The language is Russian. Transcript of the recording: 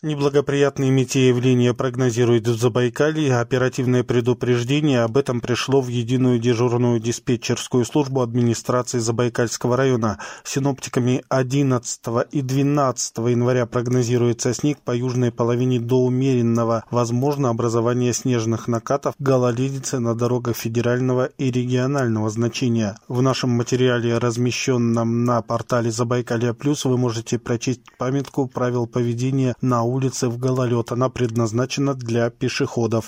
Неблагоприятные метеоявления прогнозируют в Забайкалье. Оперативное предупреждение об этом пришло в единую дежурную диспетчерскую службу администрации Забайкальского района. Синоптиками 11 и 12 января прогнозируется снег по южной половине до умеренного. Возможно образование снежных накатов, гололедицы на дорогах федерального и регионального значения. В нашем материале, размещенном на портале Забайкалья Плюс, вы можете прочесть памятку правил поведения на улице в гололед. Она предназначена для пешеходов.